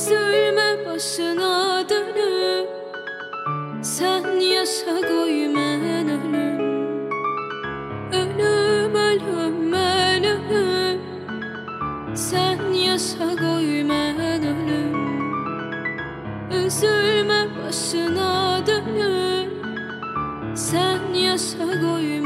Üzülme başına dönüp Sen yaşa koy mən ölüm Ölüm ölüm mən ölüm Sen yaşa koy mən ölüm Üzülme başına dönüp Sen yaşa koy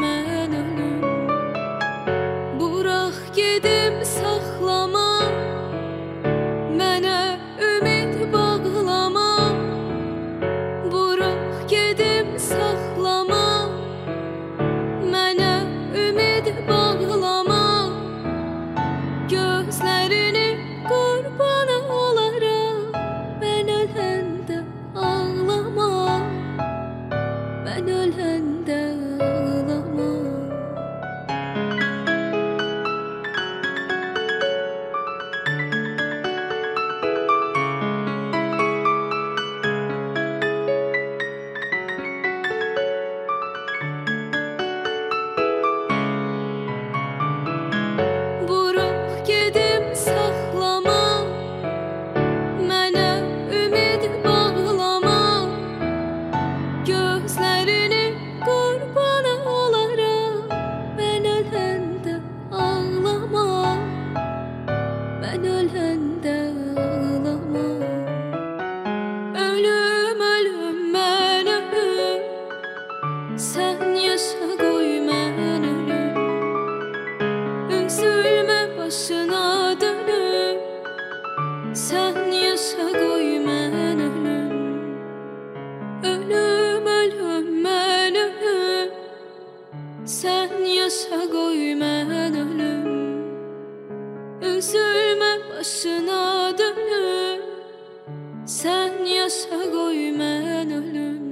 Sən yaşa qoy mən ölüm Üzülme başına dönüp Sen yaşa koy mən ölüm Ölüm ölüm. Mən ölüm Sen yaşa koy mən ölüm Üzülme başına dönüp Sen yaşa koy mən